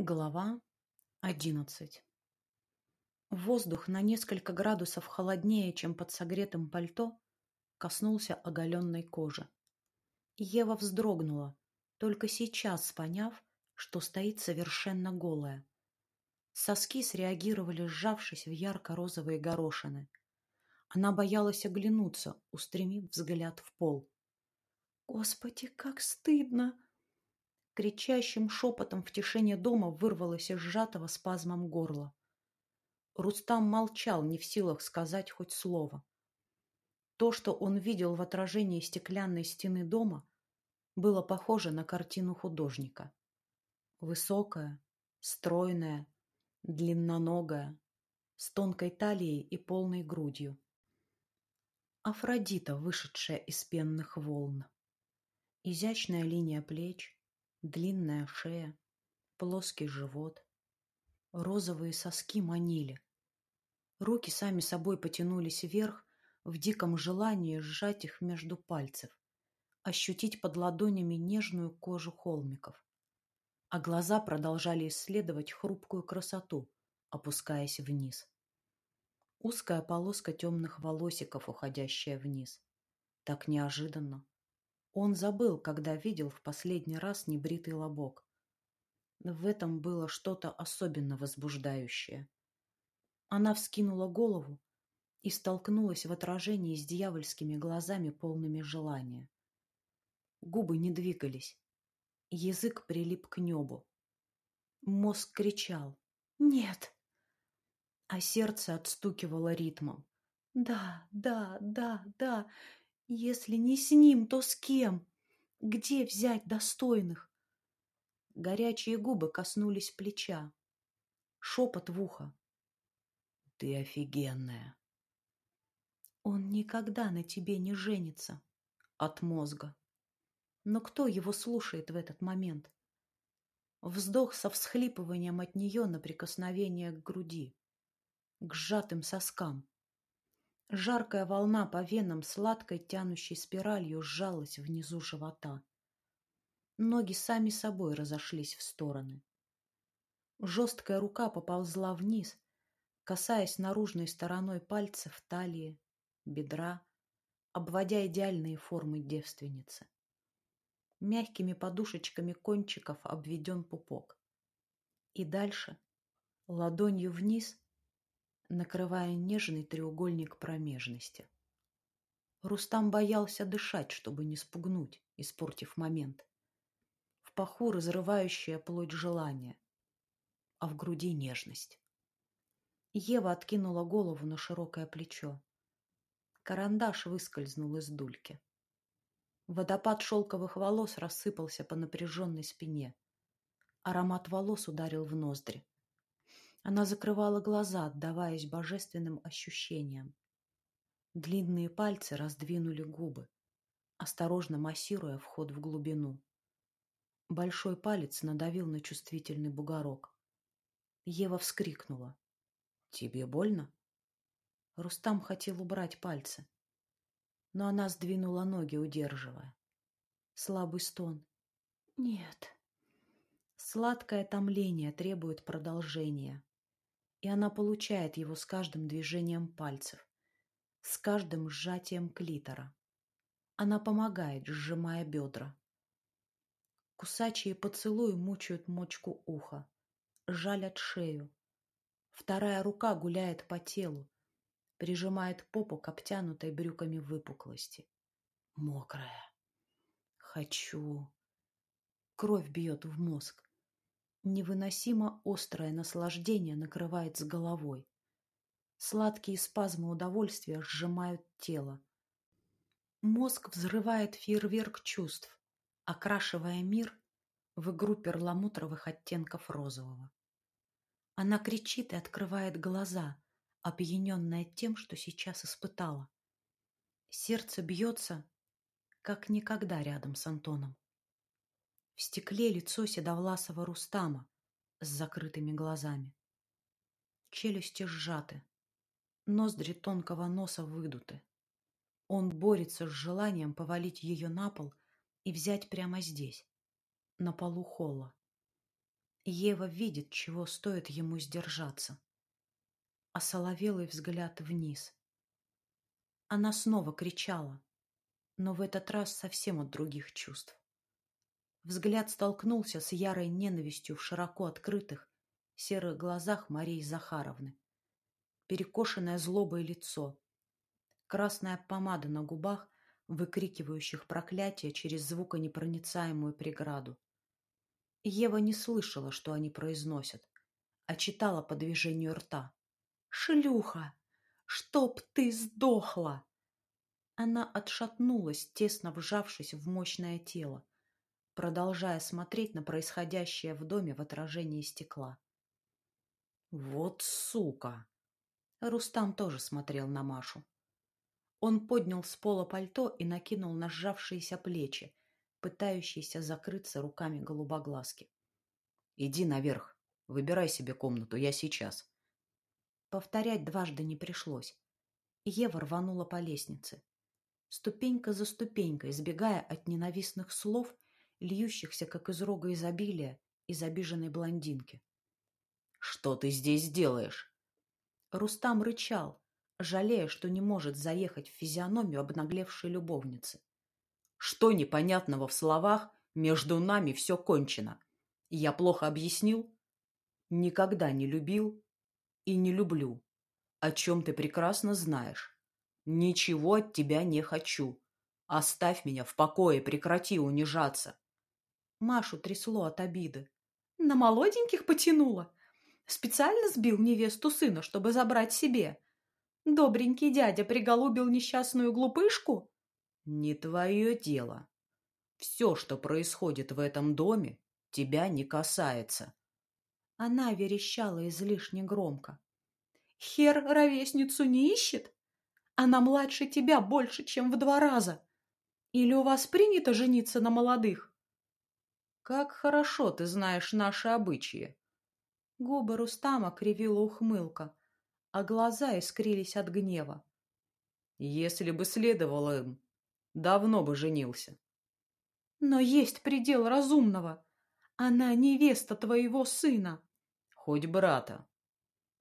Глава одиннадцать Воздух на несколько градусов холоднее, чем под согретым пальто, коснулся оголенной кожи. Ева вздрогнула, только сейчас поняв, что стоит совершенно голая. Соски среагировали, сжавшись в ярко-розовые горошины. Она боялась оглянуться, устремив взгляд в пол. «Господи, как стыдно!» Кричащим шепотом в тишине дома вырвалось из сжатого спазмом горла. Рустам молчал, не в силах сказать хоть слово. То, что он видел в отражении стеклянной стены дома, было похоже на картину художника. Высокая, стройная, длинноногая, с тонкой талией и полной грудью. Афродита, вышедшая из пенных волн. Изящная линия плеч, Длинная шея, плоский живот. Розовые соски манили. Руки сами собой потянулись вверх в диком желании сжать их между пальцев, ощутить под ладонями нежную кожу холмиков. А глаза продолжали исследовать хрупкую красоту, опускаясь вниз. Узкая полоска темных волосиков, уходящая вниз. Так неожиданно, он забыл, когда видел в последний раз небритый лобок. В этом было что-то особенно возбуждающее. Она вскинула голову и столкнулась в отражении с дьявольскими глазами, полными желания. Губы не двигались. Язык прилип к небу. Мозг кричал «Нет!», а сердце отстукивало ритмом. «Да, да, да, да, если не с ним, то с кем? Где взять достойных? Горячие губы коснулись плеча. Шепот в ухо. Ты офигенная. Он никогда на тебе не женится. От мозга. Но кто его слушает в этот момент? Вздох со всхлипыванием от нее на прикосновение к груди, к сжатым соскам. Жаркая волна по венам сладкой тянущей спиралью сжалась внизу живота. Ноги сами собой разошлись в стороны. Жесткая рука поползла вниз, касаясь наружной стороной пальцев талии, бедра, обводя идеальные формы девственницы. Мягкими подушечками кончиков обведен пупок. И дальше, ладонью вниз, накрывая нежный треугольник промежности. Рустам боялся дышать, чтобы не спугнуть, испортив момент. В паху разрывающая плоть желания, а в груди нежность. Ева откинула голову на широкое плечо. Карандаш выскользнул из дульки. Водопад шелковых волос рассыпался по напряженной спине. Аромат волос ударил в ноздри. Она закрывала глаза, отдаваясь божественным ощущениям. Длинные пальцы раздвинули губы, осторожно массируя вход в глубину. Большой палец надавил на чувствительный бугорок. Ева вскрикнула. «Тебе больно?» Рустам хотел убрать пальцы, но она сдвинула ноги, удерживая. Слабый стон. «Нет». Сладкое томление требует продолжения и она получает его с каждым движением пальцев, с каждым сжатием клитора. Она помогает, сжимая бедра. Кусачие поцелуи мучают мочку уха, жалят шею. Вторая рука гуляет по телу, прижимает попу к обтянутой брюками выпуклости. Мокрая. Хочу. Кровь бьет в мозг. Невыносимо острое наслаждение накрывает с головой. Сладкие спазмы удовольствия сжимают тело. Мозг взрывает фейерверк чувств, окрашивая мир в игру перламутровых оттенков розового. Она кричит и открывает глаза, опьяненная тем, что сейчас испытала. Сердце бьется, как никогда рядом с Антоном. В стекле лицо седовласого Рустама с закрытыми глазами. Челюсти сжаты, ноздри тонкого носа выдуты. Он борется с желанием повалить ее на пол и взять прямо здесь, на полу холла. Ева видит, чего стоит ему сдержаться. Осоловелый взгляд вниз. Она снова кричала, но в этот раз совсем от других чувств. Взгляд столкнулся с ярой ненавистью в широко открытых, серых глазах Марии Захаровны. Перекошенное злобой лицо, красная помада на губах, выкрикивающих проклятие через звуконепроницаемую преграду. Ева не слышала, что они произносят, а читала по движению рта. «Шлюха! Чтоб ты сдохла!» Она отшатнулась, тесно вжавшись в мощное тело, продолжая смотреть на происходящее в доме в отражении стекла. «Вот сука!» Рустам тоже смотрел на Машу. Он поднял с пола пальто и накинул на сжавшиеся плечи, пытающиеся закрыться руками голубоглазки. «Иди наверх, выбирай себе комнату, я сейчас». Повторять дважды не пришлось. Ева рванула по лестнице. Ступенька за ступенькой, избегая от ненавистных слов, льющихся, как из рога изобилия, из обиженной блондинки. «Что ты здесь делаешь?» Рустам рычал, жалея, что не может заехать в физиономию обнаглевшей любовницы. Что непонятного в словах «между нами все кончено»? Я плохо объяснил? Никогда не любил и не люблю. О чем ты прекрасно знаешь. Ничего от тебя не хочу. Оставь меня в покое, прекрати унижаться. Машу трясло от обиды. На молоденьких потянула. Специально сбил невесту сына, чтобы забрать себе. Добренький дядя приголубил несчастную глупышку? Не твое дело. Все, что происходит в этом доме, тебя не касается. Она верещала излишне громко. Хер ровесницу не ищет? Она младше тебя больше, чем в два раза. Или у вас принято жениться на молодых? Как хорошо ты знаешь наши обычаи. Губы Рустама кривила ухмылка, а глаза искрились от гнева. Если бы следовало им, давно бы женился. Но есть предел разумного. Она невеста твоего сына. Хоть брата.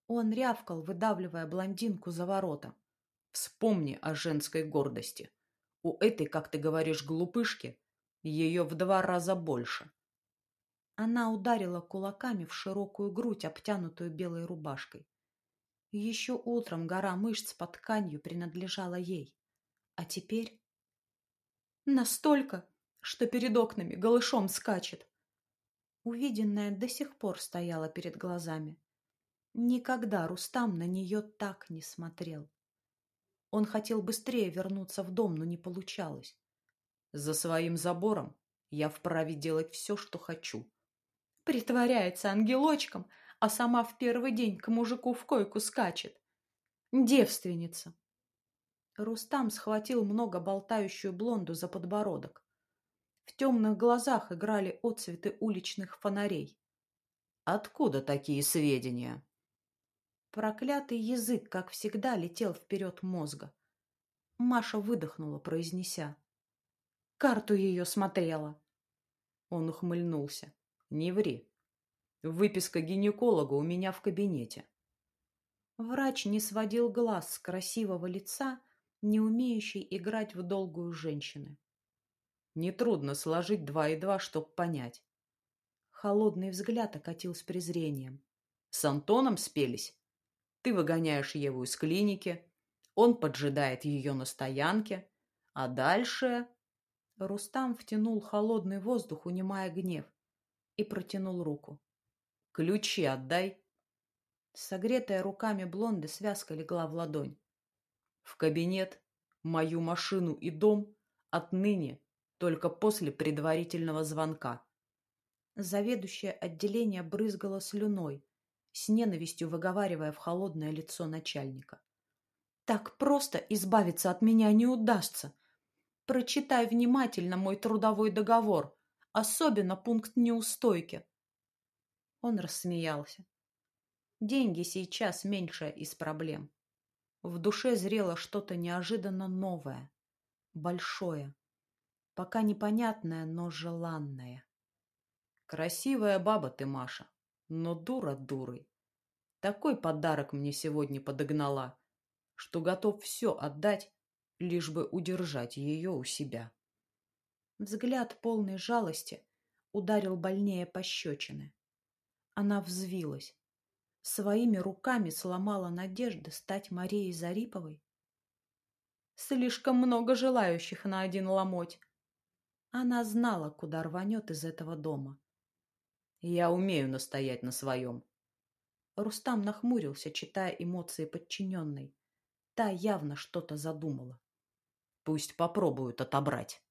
Он рявкал, выдавливая блондинку за ворота. Вспомни о женской гордости. У этой, как ты говоришь, глупышки, ее в два раза больше. Она ударила кулаками в широкую грудь, обтянутую белой рубашкой. Еще утром гора мышц под тканью принадлежала ей. А теперь... Настолько, что перед окнами голышом скачет. Увиденное до сих пор стояло перед глазами. Никогда Рустам на нее так не смотрел. Он хотел быстрее вернуться в дом, но не получалось. За своим забором я вправе делать все, что хочу. Притворяется ангелочком, а сама в первый день к мужику в койку скачет. Девственница. Рустам схватил много болтающую блонду за подбородок. В темных глазах играли отцветы уличных фонарей. Откуда такие сведения? Проклятый язык, как всегда, летел вперед мозга. Маша выдохнула, произнеся. Карту ее смотрела. Он ухмыльнулся. Не ври. Выписка гинеколога у меня в кабинете. Врач не сводил глаз с красивого лица, не умеющей играть в долгую женщины. Нетрудно сложить два и два, чтоб понять. Холодный взгляд окатил с презрением. С Антоном спелись? Ты выгоняешь Еву из клиники, он поджидает ее на стоянке, а дальше... Рустам втянул холодный воздух, унимая гнев и протянул руку. «Ключи отдай!» Согретая руками блонды связка легла в ладонь. «В кабинет, мою машину и дом отныне только после предварительного звонка». Заведующее отделение брызгало слюной, с ненавистью выговаривая в холодное лицо начальника. «Так просто избавиться от меня не удастся. Прочитай внимательно мой трудовой договор. Особенно пункт неустойки. Он рассмеялся. Деньги сейчас меньшая из проблем. В душе зрело что-то неожиданно новое, большое, пока непонятное, но желанное. Красивая баба ты, Маша, но дура дурой. Такой подарок мне сегодня подогнала, что готов все отдать, лишь бы удержать ее у себя. Взгляд полной жалости ударил больнее пощечины. Она взвилась. Своими руками сломала надежды стать Марией Зариповой. Слишком много желающих на один ломоть. Она знала, куда рванет из этого дома. Я умею настоять на своем. Рустам нахмурился, читая эмоции подчиненной. Та явно что-то задумала. Пусть попробуют отобрать.